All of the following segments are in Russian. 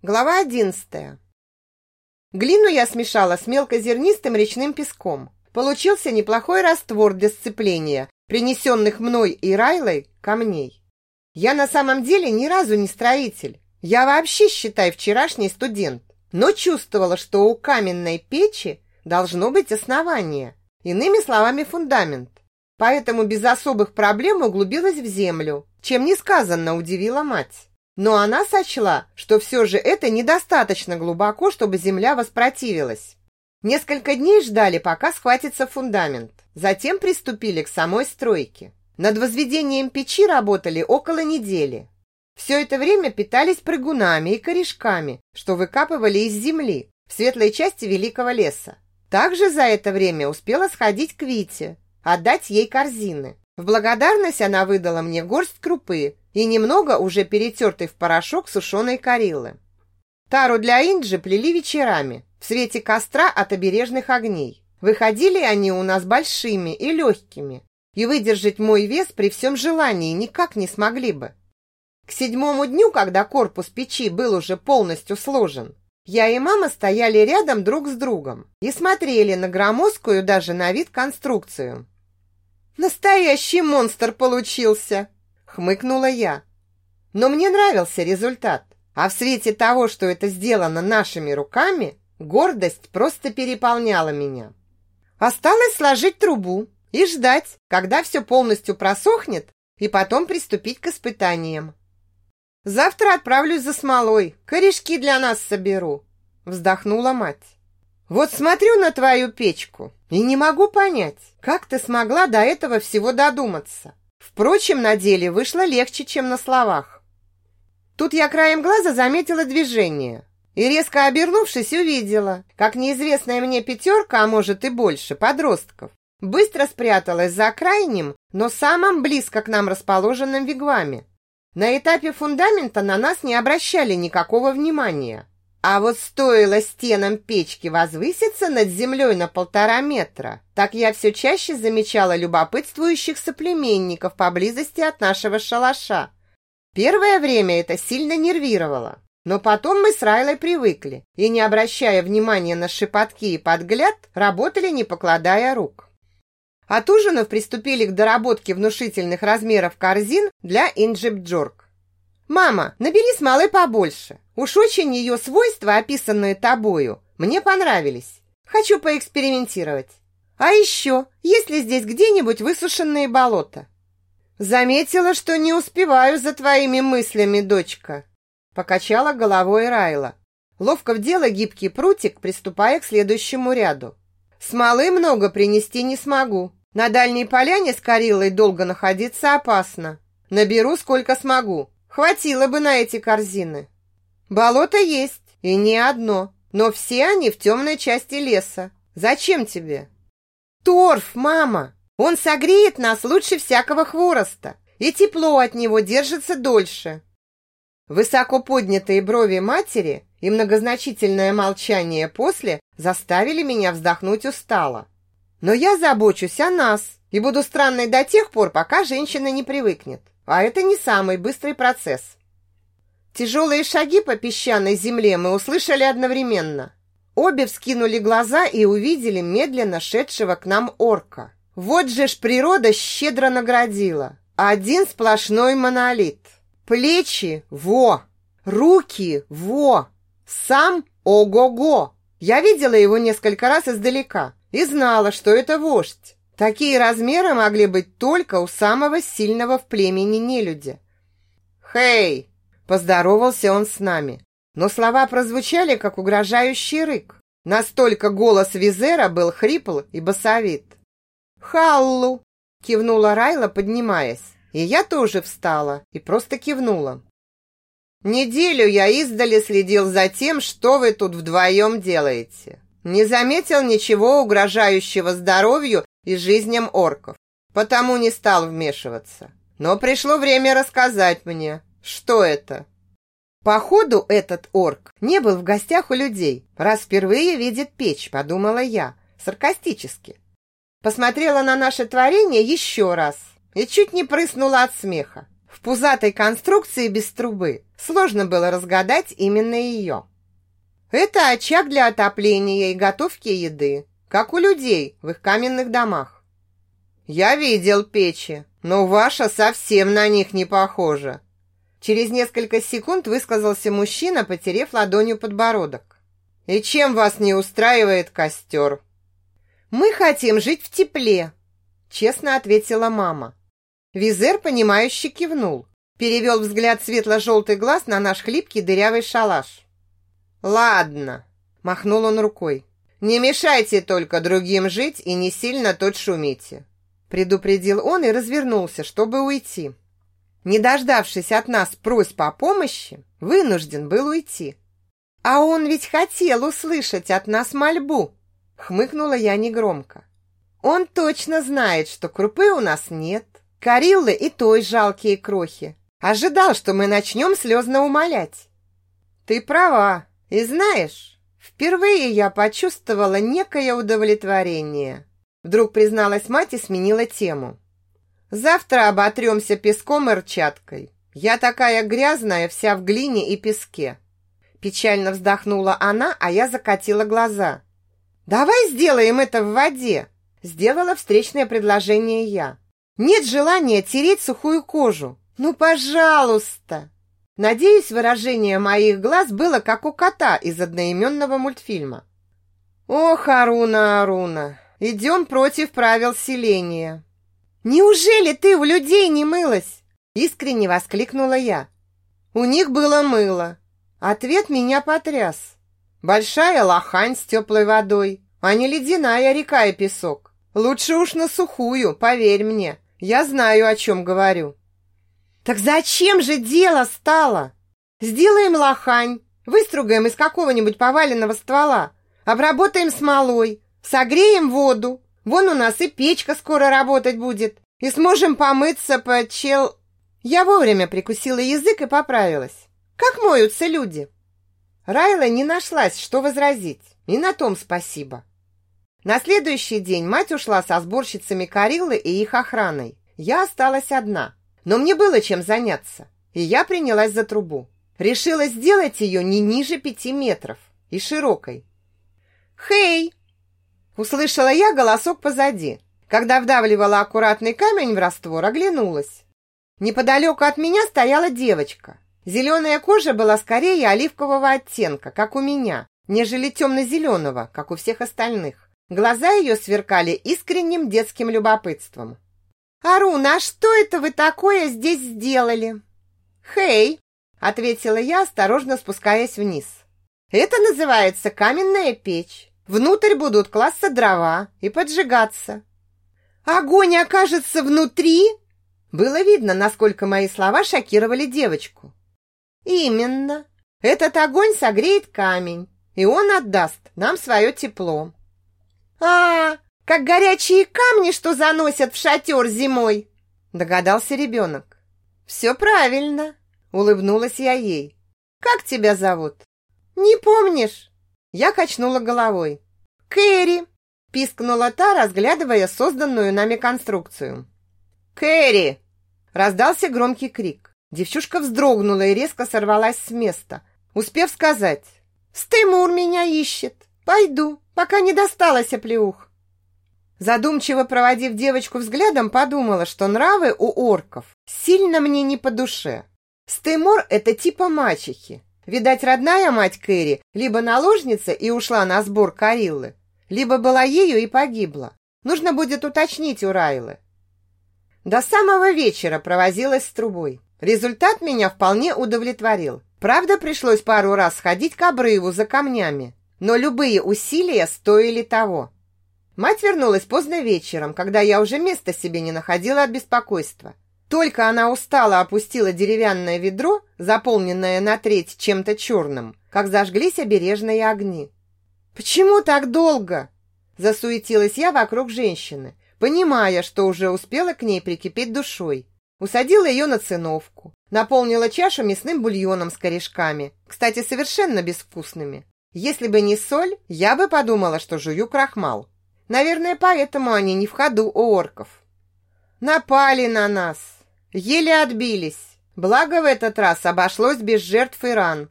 Глава одиннадцатая. Глину я смешала с мелкозернистым речным песком. Получился неплохой раствор для сцепления принесенных мной и Райлой камней. Я на самом деле ни разу не строитель. Я вообще, считай, вчерашний студент. Но чувствовала, что у каменной печи должно быть основание. Иными словами, фундамент. Поэтому без особых проблем углубилась в землю, чем несказанно удивила мать. Но она сочла, что все же это недостаточно глубоко, чтобы земля воспротивилась. Несколько дней ждали, пока схватится фундамент. Затем приступили к самой стройке. Над возведением печи работали около недели. Все это время питались прыгунами и корешками, что выкапывали из земли в светлой части великого леса. Также за это время успела сходить к Вите, отдать ей корзины. В благодарность она выдала мне горсть крупы и немного уже перетертой в порошок сушеной кориллы. Тару для Инджи плели вечерами, в свете костра от обережных огней. Выходили они у нас большими и легкими, и выдержать мой вес при всем желании никак не смогли бы. К седьмому дню, когда корпус печи был уже полностью сложен, я и мама стояли рядом друг с другом и смотрели на громоздкую даже на вид конструкцию. «Настоящий монстр получился!» – хмыкнула я. Но мне нравился результат. А в свете того, что это сделано нашими руками, гордость просто переполняла меня. Осталось сложить трубу и ждать, когда все полностью просохнет, и потом приступить к испытаниям. Завтра отправлюсь за смолой, корешки для нас соберу, вздохнула мать. Вот смотрю на твою печку и не могу понять, как ты смогла до этого всего додуматься. Впрочем, на деле вышло легче, чем на словах. Тут я краем глаза заметила движение и, резко обернувшись, увидела, как неизвестная мне пятерка, а может и больше, подростков, быстро спряталась за крайним, но самым близко к нам расположенным вигваме. На этапе фундамента на нас не обращали никакого внимания. А вот стоило стенам печки возвыситься над землей на полтора метра, так я все чаще замечала любопытствующих соплеменников поблизости от нашего шалаша. Первое время это сильно нервировало, но потом мы с Райлой привыкли и, не обращая внимания на шепотки и подгляд, работали, не покладая рук. От ужинов приступили к доработке внушительных размеров корзин для инджип-джорк. «Мама, набери с малой побольше. Уж очень ее свойства, описанные тобою, мне понравились. Хочу поэкспериментировать. А еще, есть ли здесь где-нибудь высушенные болота?» «Заметила, что не успеваю за твоими мыслями, дочка», покачала головой Райла. Ловко вдела гибкий прутик, приступая к следующему ряду. «Смолы много принести не смогу. На дальней поляне с Карилой долго находиться опасно. Наберу сколько смогу. Хватило бы на эти корзины. Болото есть, и не одно, но все они в темной части леса. Зачем тебе? Торф, мама! Он согреет нас лучше всякого хвороста, и тепло от него держится дольше. Высоко поднятые брови матери и многозначительное молчание после заставили меня вздохнуть устало. Но я забочусь о нас и буду странной до тех пор, пока женщина не привыкнет. А это не самый быстрый процесс. Тяжелые шаги по песчаной земле мы услышали одновременно. Обе вскинули глаза и увидели медленно шедшего к нам орка. Вот же ж природа щедро наградила. Один сплошной монолит. Плечи – во! Руки – во! Сам – ого-го! Я видела его несколько раз издалека и знала, что это вождь. Такие размеры могли быть только у самого сильного в племени нелюдя. «Хей!» – поздоровался он с нами. Но слова прозвучали, как угрожающий рык. Настолько голос Визера был хрипл и басовит. «Халлу!» – кивнула Райла, поднимаясь. И я тоже встала и просто кивнула. «Неделю я издали следил за тем, что вы тут вдвоем делаете. Не заметил ничего угрожающего здоровью и жизням орков, потому не стал вмешиваться. Но пришло время рассказать мне, что это. Походу, этот орк не был в гостях у людей, раз впервые видит печь, подумала я, саркастически. Посмотрела на наше творение еще раз и чуть не прыснула от смеха. В пузатой конструкции без трубы сложно было разгадать именно ее. Это очаг для отопления и готовки еды, как у людей в их каменных домах. Я видел печи, но ваша совсем на них не похожа. Через несколько секунд высказался мужчина, потерев ладонью подбородок. И чем вас не устраивает костер? Мы хотим жить в тепле, честно ответила мама. Визер, понимающе кивнул, перевел взгляд светло-желтый глаз на наш хлипкий дырявый шалаш. «Ладно», – махнул он рукой. «Не мешайте только другим жить и не сильно тут шумите», – предупредил он и развернулся, чтобы уйти. Не дождавшись от нас просьб о помощи, вынужден был уйти. «А он ведь хотел услышать от нас мольбу», – хмыкнула я негромко. «Он точно знает, что крупы у нас нет, Кариллы и той жалкие крохи. Ожидал, что мы начнем слезно умолять». «Ты права», и знаешь, впервые я почувствовала некое удовлетворение. Вдруг призналась мать и сменила тему. Завтра оботремся песком и рчаткой. Я такая грязная, вся в глине и песке. Печально вздохнула она, а я закатила глаза. Давай сделаем это в воде. Сделала встречное предложение я. Нет желания тереть сухую кожу. Ну, пожалуйста. Надеюсь, выражение моих глаз было как у кота из одноименного мультфильма. «Ох, Аруна, Аруна, идем против правил селения». «Неужели ты у людей не мылась?» Искренне воскликнула я. «У них было мыло». Ответ меня потряс. Большая лохань с теплой водой, а не ледяная река и песок. Лучше уж на сухую, поверь мне. Я знаю, о чем говорю. Так зачем же дело стало? Сделаем лохань, выстругаем из какого-нибудь поваленного ствола, обработаем смолой, согреем воду. Вон у нас и печка скоро работать будет, и сможем помыться под чел... Я вовремя прикусила язык и поправилась. Как моются люди? Райла не нашлась, что возразить, и на том спасибо. На следующий день мать ушла со сборщицами Кариллы и их охраной. Я осталась одна – но мне было чем заняться, и я принялась за трубу. Решила сделать ее не ниже пяти метров и широкой. «Хей!» Услышала я голосок позади. Когда вдавливала аккуратный камень в раствор, оглянулась. Неподалеку от меня стояла девочка. Зеленая кожа была скорее оливкового оттенка, как у меня, нежели темно-зеленого, как у всех остальных. Глаза ее сверкали искренним детским любопытством. «Аруна, а что это вы такое здесь сделали?» «Хей!» – ответила я, осторожно спускаясь вниз. «Это называется каменная печь. Внутрь будут класться дрова и поджигаться». «Огонь окажется внутри?» Было видно, насколько мои слова шокировали девочку. «Именно. Этот огонь согреет камень, и он отдаст нам свое тепло». «А, как горячие камни, что заносят в шатер зимой!» Догадался ребенок. «Все правильно!» Улыбнулась я ей. «Как тебя зовут?» «Не помнишь?» Я качнула головой. «Кэрри!» Пискнула та, разглядывая созданную нами конструкцию. «Кэрри!» Раздался громкий крик. Девчушка вздрогнула и резко сорвалась с места, успев сказать. «Стэмур меня ищет! Пойду, пока не досталась оплеух!» Задумчиво проводив девочку взглядом, подумала, что нравы у орков сильно мне не по душе. Стеймор – это типа мачехи. Видать, родная мать Кэрри либо наложница и ушла на сбор Кариллы, либо была ею и погибла. Нужно будет уточнить у Райлы. До самого вечера провозилась с трубой. Результат меня вполне удовлетворил. Правда, пришлось пару раз сходить к обрыву за камнями, но любые усилия стоили того. Мать вернулась поздно вечером, когда я уже места себе не находила от беспокойства. Только она устала опустила деревянное ведро, заполненное на треть чем-то черным, как зажглись обережные огни. «Почему так долго?» Засуетилась я вокруг женщины, понимая, что уже успела к ней прикипеть душой. Усадила ее на циновку, наполнила чашу мясным бульоном с корешками, кстати, совершенно безвкусными. Если бы не соль, я бы подумала, что жую крахмал. Наверное, поэтому они не в ходу у орков. Напали на нас. Еле отбились. Благо в этот раз обошлось без жертв и ран.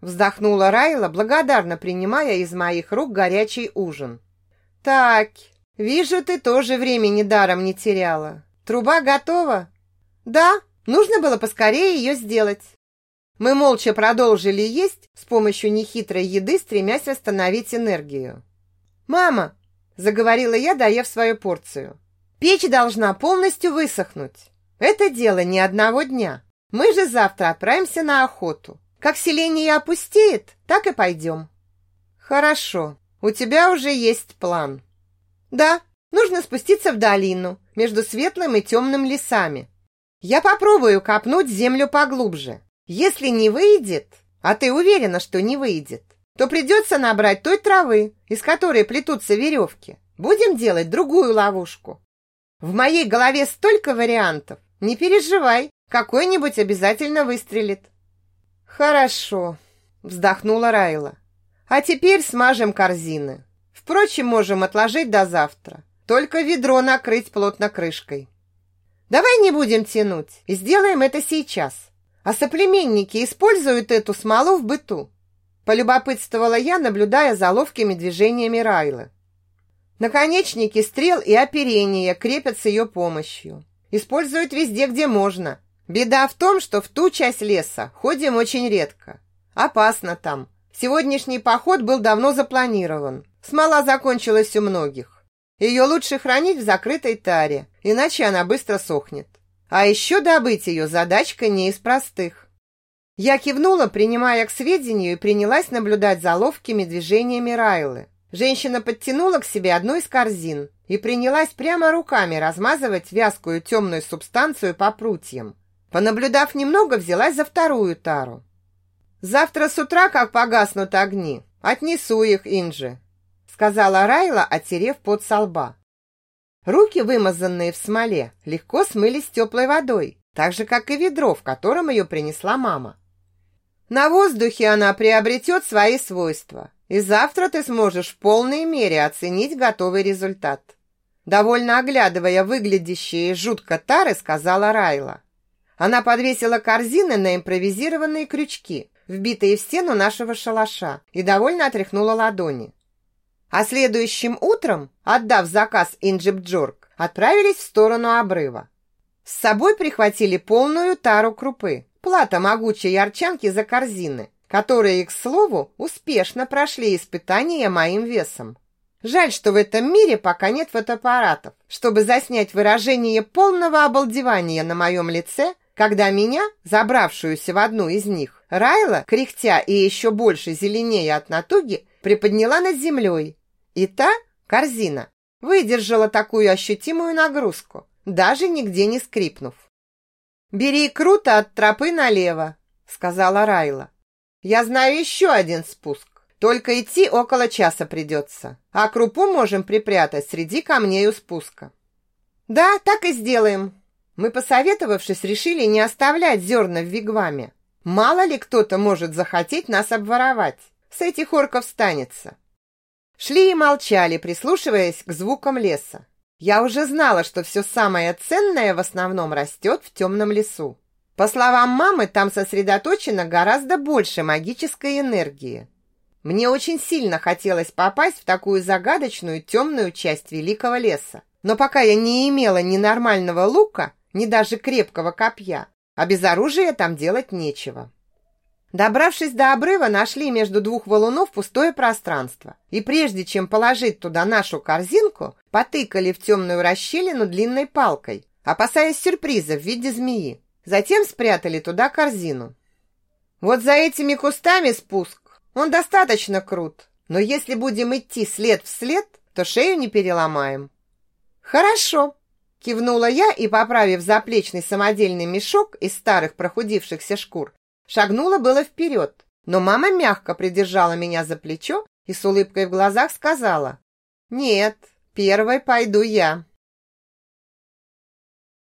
Вздохнула Райла, благодарно принимая из моих рук горячий ужин. Так, вижу, ты тоже времени даром не теряла. Труба готова? Да, нужно было поскорее ее сделать. Мы молча продолжили есть с помощью нехитрой еды, стремясь восстановить энергию. «Мама!» – заговорила я, доев свою порцию. «Печь должна полностью высохнуть. Это дело не одного дня. Мы же завтра отправимся на охоту. Как селение опустеет, так и пойдем». «Хорошо. У тебя уже есть план». «Да, нужно спуститься в долину между светлым и темным лесами. Я попробую копнуть землю поглубже. Если не выйдет, а ты уверена, что не выйдет, то придется набрать той травы, из которой плетутся веревки. Будем делать другую ловушку. В моей голове столько вариантов. Не переживай, какой-нибудь обязательно выстрелит. Хорошо, вздохнула Райла. А теперь смажем корзины. Впрочем, можем отложить до завтра. Только ведро накрыть плотно крышкой. Давай не будем тянуть и сделаем это сейчас. А соплеменники используют эту смолу в быту. Полюбопытствовала я, наблюдая за ловкими движениями Райлы. Наконечники стрел и оперения крепят с ее помощью. Используют везде, где можно. Беда в том, что в ту часть леса ходим очень редко. Опасно там. Сегодняшний поход был давно запланирован. Смола закончилась у многих. Ее лучше хранить в закрытой таре, иначе она быстро сохнет. А еще добыть ее задачка не из простых. Я кивнула, принимая к сведению, и принялась наблюдать за ловкими движениями Райлы. Женщина подтянула к себе одну из корзин и принялась прямо руками размазывать вязкую темную субстанцию по прутьям. Понаблюдав немного, взялась за вторую тару. «Завтра с утра, как погаснут огни, отнесу их, Инжи», сказала Райла, оттерев пот со лба. Руки, вымазанные в смоле, легко смылись теплой водой, так же, как и ведро, в котором ее принесла мама. На воздухе она приобретет свои свойства, и завтра ты сможешь в полной мере оценить готовый результат. Довольно оглядывая выглядящие жутко тары, сказала Райла. Она подвесила корзины на импровизированные крючки, вбитые в стену нашего шалаша, и довольно отряхнула ладони. А следующим утром, отдав заказ Инджип-Джорк, отправились в сторону обрыва. С собой прихватили полную тару крупы, плата могучей ярчанки за корзины, которые, к слову, успешно прошли испытания моим весом. Жаль, что в этом мире пока нет фотоаппаратов, чтобы заснять выражение полного обалдевания на моем лице, когда меня, забравшуюся в одну из них, Райла, кряхтя и еще больше зеленее от натуги, приподняла над землей. И та, корзина, выдержала такую ощутимую нагрузку, даже нигде не скрипнув. «Бери круто от тропы налево», — сказала Райла. «Я знаю еще один спуск. Только идти около часа придется, а крупу можем припрятать среди камней у спуска». «Да, так и сделаем». Мы, посоветовавшись, решили не оставлять зерна в вигваме. Мало ли кто-то может захотеть нас обворовать. С этих орков станется. Шли и молчали, прислушиваясь к звукам леса. Я уже знала, что все самое ценное в основном растет в темном лесу. По словам мамы, там сосредоточено гораздо больше магической энергии. Мне очень сильно хотелось попасть в такую загадочную темную часть великого леса. Но пока я не имела ни нормального лука, ни даже крепкого копья, а без оружия там делать нечего. Добравшись до обрыва, нашли между двух валунов пустое пространство. И прежде чем положить туда нашу корзинку, потыкали в темную расщелину длинной палкой, опасаясь сюрприза в виде змеи. Затем спрятали туда корзину. Вот за этими кустами спуск. Он достаточно крут. Но если будем идти след в след, то шею не переломаем. Хорошо, кивнула я и, поправив заплечный самодельный мешок из старых прохудившихся шкур, Шагнула было вперед, но мама мягко придержала меня за плечо и с улыбкой в глазах сказала, «Нет, первой пойду я».